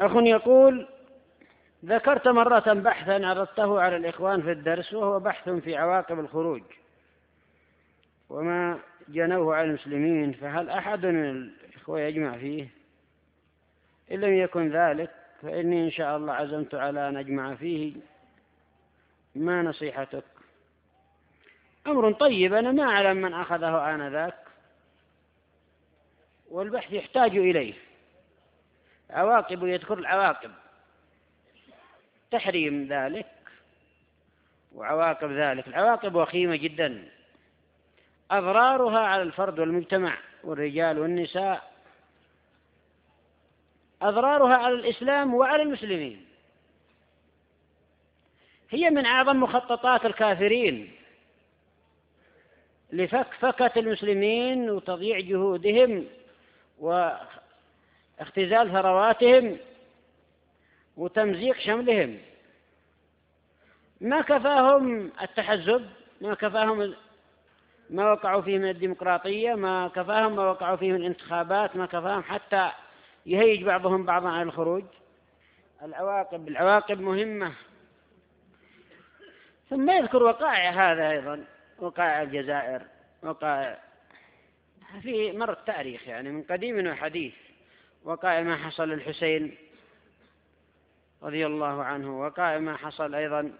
أخ يقول ذكرت مرة بحثا عرضته على الإخوان في الدرس وهو بحث في عواقب الخروج وما جنوه على المسلمين فهل أحد من الإخوة يجمع فيه؟ إن لم يكن ذلك فإني إن شاء الله عزمت على أن أجمع فيه. ما نصيحتك؟ أمر طيب أنا ما أعلم من أخذه آنذاك والبحث يحتاج إليه. عواقب يذكر العواقب. تحريم ذلك وعواقب ذلك. العواقب وخيمة جدا. أضرارها على الفرد والمجتمع والرجال والنساء. أضرارها على الإسلام وعلى المسلمين. هي من أعظم مخططات الكافرين لفكفكة المسلمين وتضييع جهودهم واختزال ثرواتهم وتمزيق شملهم. ما كفاهم التحزب ما كفاهم ما وقعوا فيه من الديمقراطية ما كفاهم ما وقعوا فيه من الانتخابات ما كفاهم حتى يهيج بعضهم بعضا على الخروج. العواقب العواقب مهمة. ثم يذكر وقائع هذا أيضا وقائع الجزائر وقائع في مر التاريخ يعني من قديم وحديث. وقائع ما حصل للحسين رضي الله عنه وقائع ما حصل أيضا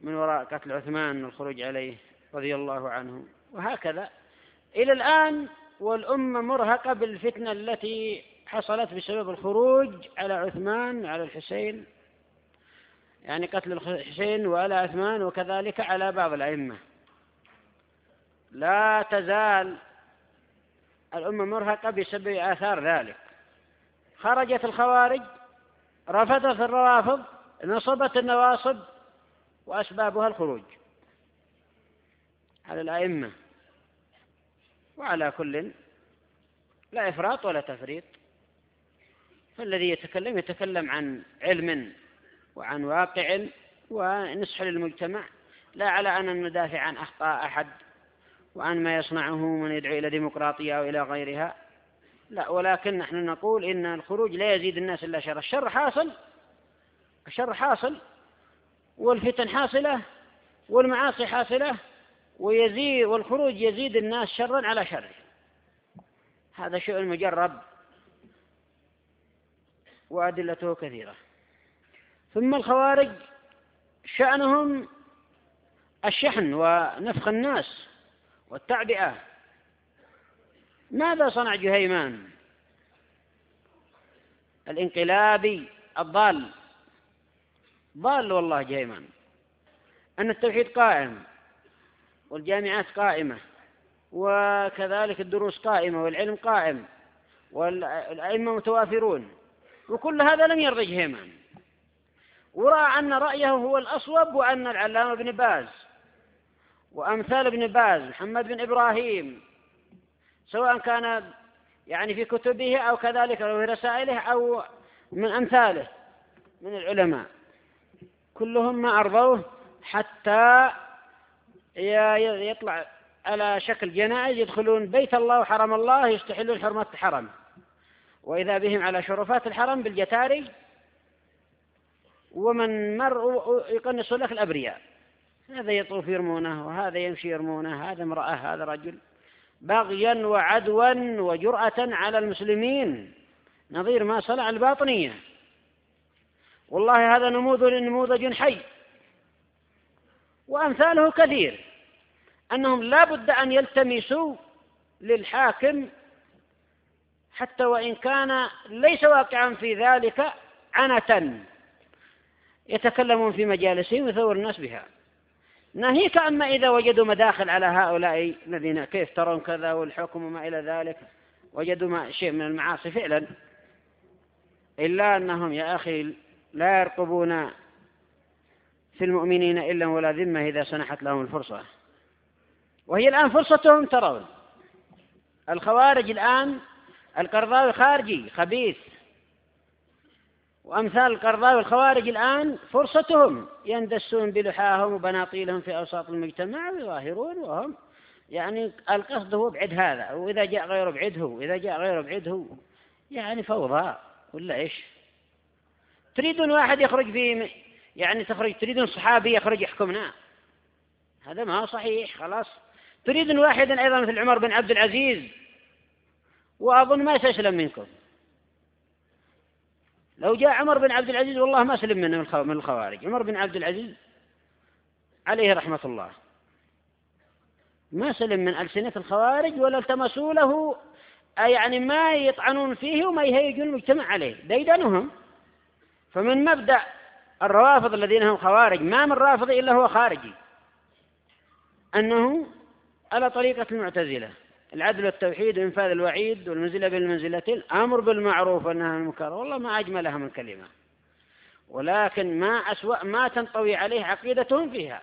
من وراء قتل عثمان والخروج عليه رضي الله عنه وهكذا. إلى الآن والأمة مرهقة بالفتنة التي حصلت بسبب الخروج على عثمان وعلى الحسين يعني قتل الحسين وعلى عثمان وكذلك على بعض الأئمة. لا تزال الأمة مرهقة بسبب آثار ذلك. خرجت الخوارج رفضت الروافض نصبت النواصب وأسبابها الخروج. على الأئمة. وعلى كل لا إفراط ولا تفريط. فالذي يتكلم يتكلم عن علم وعن واقع ونصح للمجتمع. لا على أن ندافع عن أخطاء أحد وعن ما يصنعه من يدعو إلى ديمقراطية أو إلى غيرها. لا ولكن نحن نقول إن الخروج لا يزيد الناس إلا شر. الشر حاصل الشر حاصل والفتن حاصلة والمعاصي حاصلة ويزيد والخروج يزيد الناس شرا على شر. هذا شيء مجرب وأدلته كثيرة. ثم الخوارج شأنهم الشحن ونفخ الناس. والتعبئة. ماذا صنع جهيمان؟ الانقلابي الضال. ضال والله جهيمان. أن التوحيد قائم والجامعات قائمة وكذلك الدروس قائمة والعلم قائم والأئمة متوافرون. وكل هذا لم يرضي جهيمان. ورأى أن رأيه هو الأصوب وأن العلامة ابن باز وأمثال ابن باز محمد بن إبراهيم سواء كان يعني في كتبه أو كذلك أو في رسائله أو من أمثاله من العلماء. كلهم ما أرضوه حتى يطلع على شكل جنائز يدخلون بيت الله وحرم الله يستحلون حرمة الحرم وإذا بهم على شرفات الحرم بالجتاري ومن مر يقنص لك الأبرياء. هذا يطوف يرمونه وهذا يمشي يرمونه هذا امرأة هذا رجل. بغيا وعدوا وجرأة على المسلمين. نظير ما صنع الباطنية. والله هذا نموذج نموذج حي. وأمثاله كثير. أنهم لا بد أن يلتمسوا للحاكم حتى وإن كان ليس واقعا في ذلك عنة يتكلمون في مجالسهم ويثور الناس بها. ناهيك أما إذا وجدوا مداخل على هؤلاء الذين كيف ترون كذا والحكم وما إلى ذلك وجدوا ما شيء من المعاصي فعلا. إلا أنهم يا أخي لا يرقبون في المؤمنين إلا ولا ذمة إذا سنحت لهم الفرصة. وهي الآن فرصتهم ترون. الخوارج الآن القرضاوي خارجي خبيث. وأمثال القرضاوي والخوارج الآن فرصتهم يندسون بلحاهم وبناطيلهم في أوساط المجتمع ويظاهرون وهم يعني القصد هو بعد هذا وإذا جاء غيره بعده وإذا جاء غيره بعده يعني فوضى ولا إيش؟ تريدون واحد يخرج في يعني تخرج تريدون صحابي يخرج يحكمنا؟ هذا ما هو صحيح خلاص. تريدون واحدا أيضا مثل عمر بن عبد العزيز وأظن ما سيسلم منكم. لو جاء عمر بن عبد العزيز والله ما سلم منه من الخوارج. عمر بن عبد العزيز عليه رحمة الله. ما سلم من ألسنة الخوارج ولا التمسوا له يعني ما يطعنون فيه وما يهيجون المجتمع عليه. ديدنهم. فمن مبدأ الروافض الذين هم خوارج ما من رافض إلا هو خارجي. أنه على طريقة المعتزلة. العدل والتوحيد وإنفاذ الوعيد والمنزلة بالمنزلتين أمر بالمعروف والنهي عن المنكر. والله ما أجملها من كلمة ولكن ما أسوأ ما تنطوي عليه عقيدتهم فيها.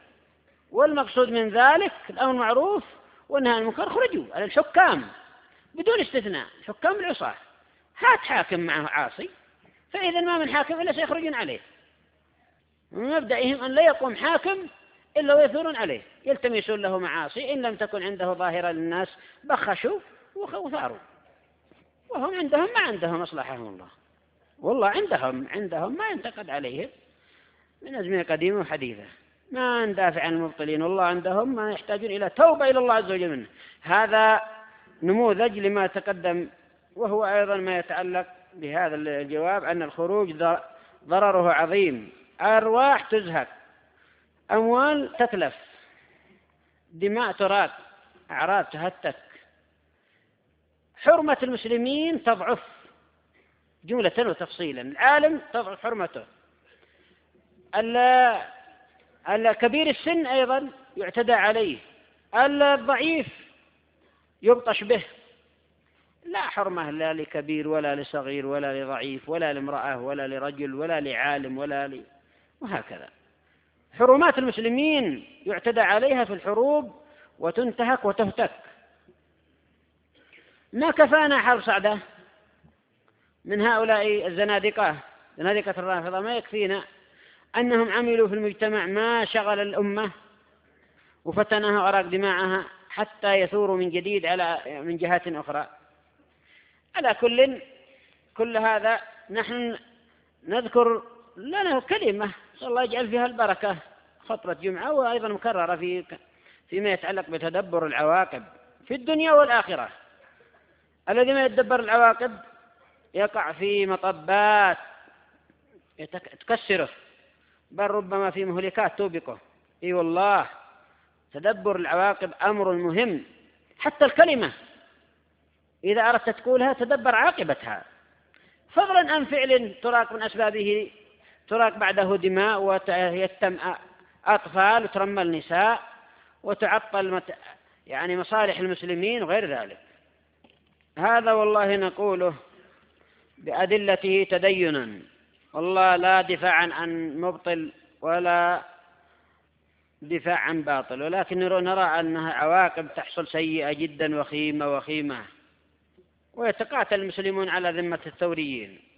والمقصود من ذلك الأمر معروف والنهي عن المنكر. خرجوا على الحكام بدون استثناء. حكام العصاة هات حاكم معه عاصي. فإذا ما من حاكم إلا سيخرجون عليه. من مبدئهم أن لا يقوم حاكم إلا ويثورون عليه. يلتمسون له معاصي. إن لم تكن عنده ظاهرة للناس بخشوا وثاروا وهم عندهم ما عندهم أصلحهم الله. والله عندهم عندهم ما ينتقد عليهم. من أزمنة قديمة وحديثة. ما ندافع عن المبطلين. والله عندهم ما يحتاجون إلى توبة إلى الله عز وجل منه. هذا نموذج لما تقدم. وهو أيضا ما يتعلق بهذا الجواب أن الخروج ضرره عظيم. أرواح تزهق. أموال تتلف. دماء تراك أعراض تهتك. حرمة المسلمين تضعف جملة وتفصيلا. العالم تضعف حرمته. الكبير السن أيضا يعتدى عليه. الضعيف يبطش به. لا حرمة لا لكبير ولا لصغير ولا لضعيف ولا لامرأة ولا لرجل ولا لعالم ولا ل... وهكذا. حرمات المسلمين يعتدى عليها في الحروب وتنتهك وتهتك. ما كفانا حرب صعدة من هؤلاء الزنادقة. زنادقة الرافضة ما يكفينا أنهم عملوا في المجتمع ما شغل الأمة وفتنها وأراق دماءها حتى يثوروا من جديد على من جهات أخرى. على كل كل هذا نحن نذكر لنا كلمة الله يجعل فيها البركة. خطبة جمعة وأيضا مكررة في فيما يتعلق بتدبر العواقب في الدنيا والآخرة. الذي ما يتدبر العواقب يقع في مطبات تكسره. بل ربما في مهلكات توبقه. إي والله تدبر العواقب أمر مهم. حتى الكلمة إذا أردت تقولها تدبر عاقبتها. فضلا عن فعل تراك من أسبابه تراك بعده دماء ويتم أطفال وترمى النساء وتعطل يعني مصالح المسلمين وغير ذلك. هذا والله نقوله بأدلته تدينا. والله لا دفاعا عن مبطل ولا دفاع عن باطل ولكن نرى أنها عواقب تحصل سيئة جدا وخيمة وخيمة. ويتقاتل المسلمون على ذمة الثوريين.